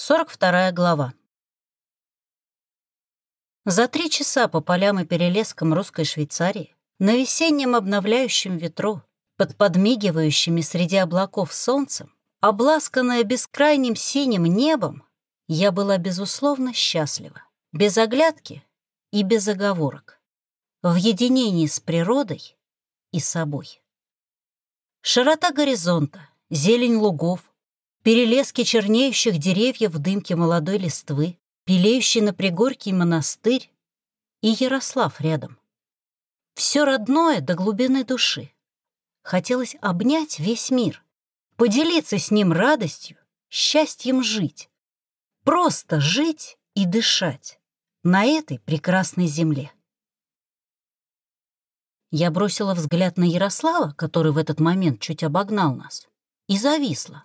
42 глава. За три часа по полям и перелескам русской Швейцарии, на весеннем обновляющем ветру, под подмигивающими среди облаков солнцем, обласканная бескрайним синим небом, я была безусловно счастлива, без оглядки и без оговорок, в единении с природой и собой. Широта горизонта, зелень лугов, перелески чернеющих деревьев в дымке молодой листвы, пелеющий на пригорке монастырь и Ярослав рядом. Все родное до глубины души. Хотелось обнять весь мир, поделиться с ним радостью, счастьем жить. Просто жить и дышать на этой прекрасной земле. Я бросила взгляд на Ярослава, который в этот момент чуть обогнал нас, и зависла.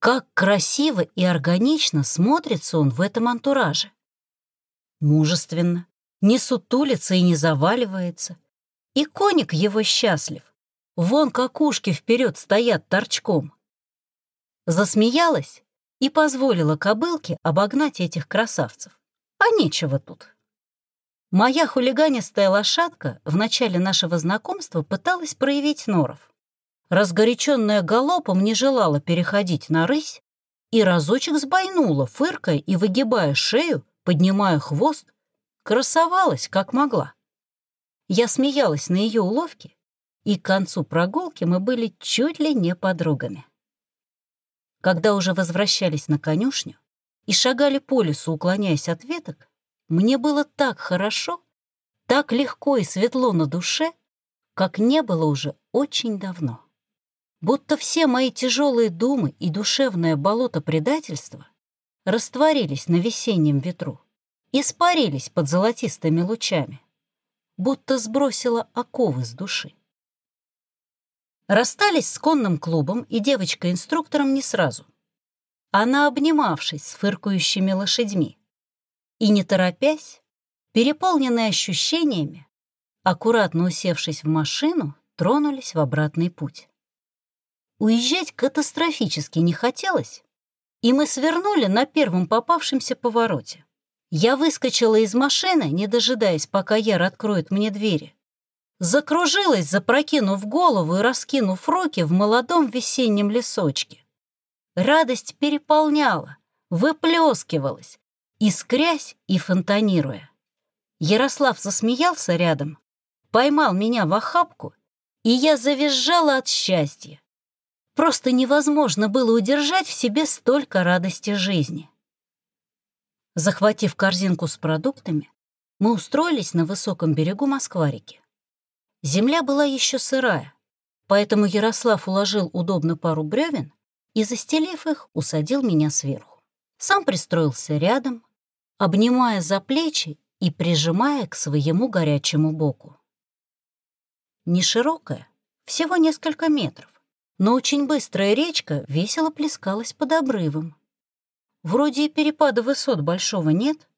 Как красиво и органично смотрится он в этом антураже. Мужественно, не сутулится и не заваливается. И коник его счастлив. Вон как ушки вперед стоят торчком. Засмеялась и позволила кобылке обогнать этих красавцев. А нечего тут. Моя хулиганистая лошадка в начале нашего знакомства пыталась проявить норов разгоряченная галопом не желала переходить на рысь и разочек сбойнула, фыркая и выгибая шею, поднимая хвост, красовалась, как могла. Я смеялась на ее уловки, и к концу прогулки мы были чуть ли не подругами. Когда уже возвращались на конюшню и шагали по лесу, уклоняясь от веток, мне было так хорошо, так легко и светло на душе, как не было уже очень давно будто все мои тяжелые думы и душевное болото предательства растворились на весеннем ветру, испарились под золотистыми лучами, будто сбросила оковы с души. Расстались с конным клубом и девочкой-инструктором не сразу. Она, обнимавшись с фыркающими лошадьми, и, не торопясь, переполненные ощущениями, аккуратно усевшись в машину, тронулись в обратный путь. Уезжать катастрофически не хотелось, и мы свернули на первом попавшемся повороте. Я выскочила из машины, не дожидаясь, пока Яр откроет мне двери. Закружилась, запрокинув голову и раскинув руки в молодом весеннем лесочке. Радость переполняла, выплескивалась, искрясь и фонтанируя. Ярослав засмеялся рядом, поймал меня в охапку, и я завизжала от счастья. Просто невозможно было удержать в себе столько радости жизни. Захватив корзинку с продуктами, мы устроились на высоком берегу Москварики. Земля была еще сырая, поэтому Ярослав уложил удобно пару бревен и, застелив их, усадил меня сверху. Сам пристроился рядом, обнимая за плечи и прижимая к своему горячему боку. Не широкая, всего несколько метров но очень быстрая речка весело плескалась под обрывом. Вроде и перепада высот большого нет,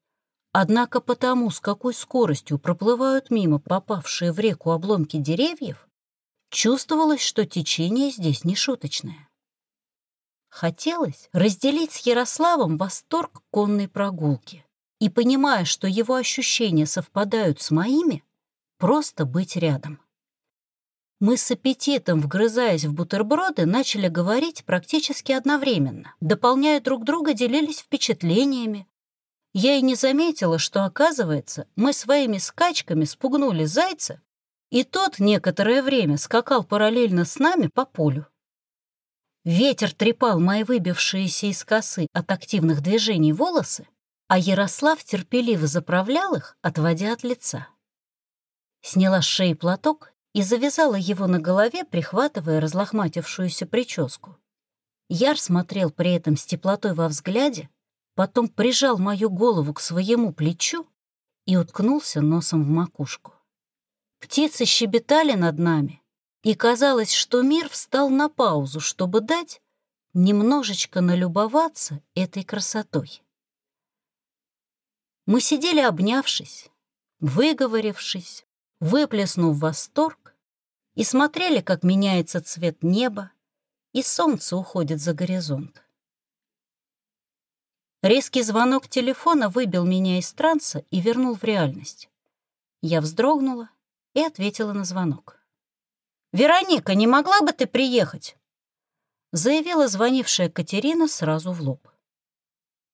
однако потому, с какой скоростью проплывают мимо попавшие в реку обломки деревьев, чувствовалось, что течение здесь не шуточное. Хотелось разделить с Ярославом восторг конной прогулки и, понимая, что его ощущения совпадают с моими, просто быть рядом. Мы с аппетитом, вгрызаясь в бутерброды, начали говорить практически одновременно. Дополняя друг друга, делились впечатлениями. Я и не заметила, что, оказывается, мы своими скачками спугнули зайца, и тот некоторое время скакал параллельно с нами по полю. Ветер трепал мои выбившиеся из косы от активных движений волосы, а Ярослав терпеливо заправлял их, отводя от лица. Сняла с шеи платок и завязала его на голове, прихватывая разлохматившуюся прическу. Яр смотрел при этом с теплотой во взгляде, потом прижал мою голову к своему плечу и уткнулся носом в макушку. Птицы щебетали над нами, и казалось, что мир встал на паузу, чтобы дать немножечко налюбоваться этой красотой. Мы сидели обнявшись, выговорившись, выплеснув восторг, и смотрели, как меняется цвет неба, и солнце уходит за горизонт. Резкий звонок телефона выбил меня из транса и вернул в реальность. Я вздрогнула и ответила на звонок. «Вероника, не могла бы ты приехать?» Заявила звонившая Катерина сразу в лоб.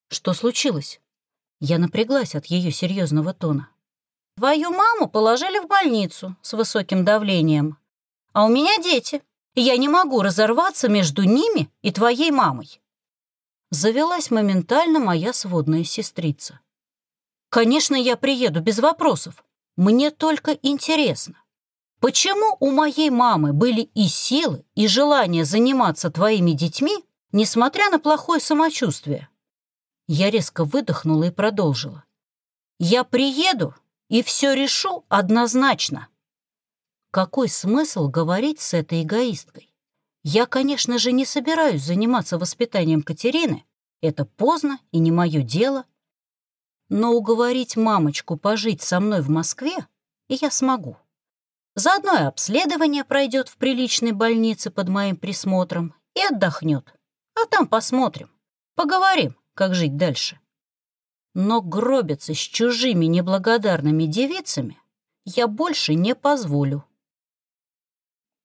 «Что случилось?» Я напряглась от ее серьезного тона. «Твою маму положили в больницу с высоким давлением, а у меня дети, и я не могу разорваться между ними и твоей мамой завелась моментально моя сводная сестрица. «Конечно, я приеду, без вопросов. Мне только интересно, почему у моей мамы были и силы, и желание заниматься твоими детьми, несмотря на плохое самочувствие?» Я резко выдохнула и продолжила. «Я приеду и все решу однозначно». Какой смысл говорить с этой эгоисткой? Я, конечно же, не собираюсь заниматься воспитанием Катерины, это поздно и не мое дело. Но уговорить мамочку пожить со мной в Москве я смогу. Заодно и обследование пройдет в приличной больнице под моим присмотром и отдохнет. А там посмотрим, поговорим, как жить дальше. Но гробиться с чужими неблагодарными девицами я больше не позволю.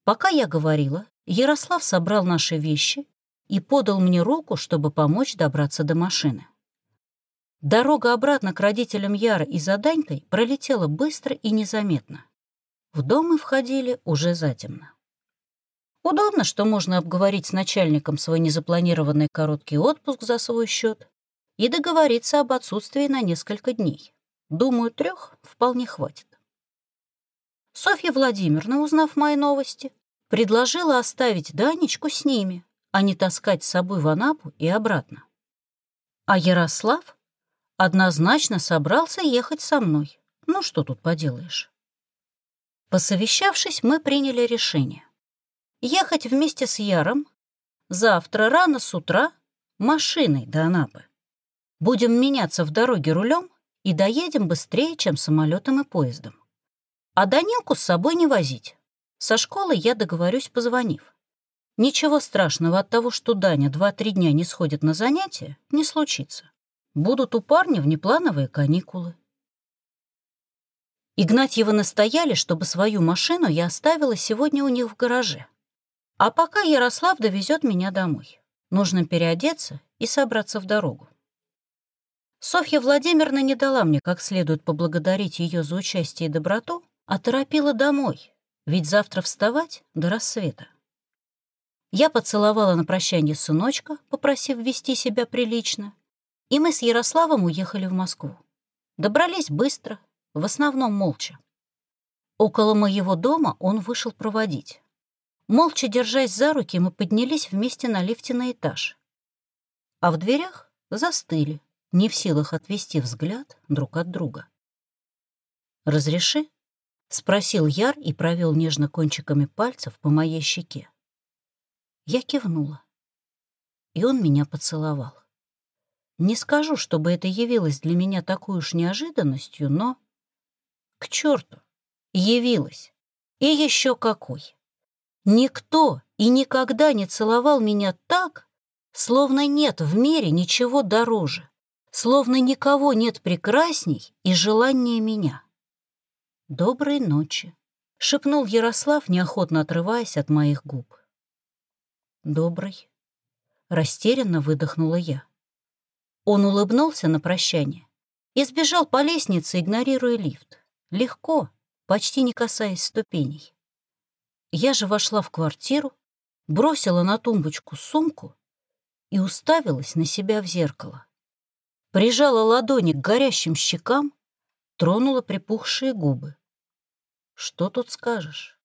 Пока я говорила, Ярослав собрал наши вещи и подал мне руку, чтобы помочь добраться до машины. Дорога обратно к родителям Яра и за Данькой пролетела быстро и незаметно. В дом мы входили уже затемно. Удобно, что можно обговорить с начальником свой незапланированный короткий отпуск за свой счет и договориться об отсутствии на несколько дней. Думаю, трех вполне хватит. Софья Владимировна, узнав мои новости, предложила оставить Данечку с ними, а не таскать с собой в Анапу и обратно. А Ярослав однозначно собрался ехать со мной. Ну, что тут поделаешь? Посовещавшись, мы приняли решение. Ехать вместе с Яром завтра рано с утра машиной до Анапы. Будем меняться в дороге рулем и доедем быстрее, чем самолетом и поездом. А Данилку с собой не возить. Со школы я договорюсь, позвонив. Ничего страшного от того, что Даня два-три дня не сходит на занятия, не случится. Будут у парня внеплановые каникулы. Игнатьевы настояли, чтобы свою машину я оставила сегодня у них в гараже. А пока Ярослав довезет меня домой. Нужно переодеться и собраться в дорогу. Софья Владимировна не дала мне как следует поблагодарить ее за участие и доброту, а торопила домой, ведь завтра вставать до рассвета. Я поцеловала на прощание сыночка, попросив вести себя прилично, и мы с Ярославом уехали в Москву. Добрались быстро, в основном молча. Около моего дома он вышел проводить. Молча держась за руки, мы поднялись вместе на лифте на этаж. А в дверях застыли, не в силах отвести взгляд друг от друга. «Разреши?» — спросил Яр и провел нежно кончиками пальцев по моей щеке. Я кивнула, и он меня поцеловал. Не скажу, чтобы это явилось для меня такой уж неожиданностью, но... К черту! Явилось. И еще какой! Никто и никогда не целовал меня так, словно нет в мире ничего дороже, словно никого нет прекрасней и желания меня. «Доброй ночи», — шепнул Ярослав, неохотно отрываясь от моих губ. «Добрый», — растерянно выдохнула я. Он улыбнулся на прощание и сбежал по лестнице, игнорируя лифт. Легко, почти не касаясь ступеней. Я же вошла в квартиру, бросила на тумбочку сумку и уставилась на себя в зеркало. Прижала ладони к горящим щекам тронула припухшие губы. Что тут скажешь?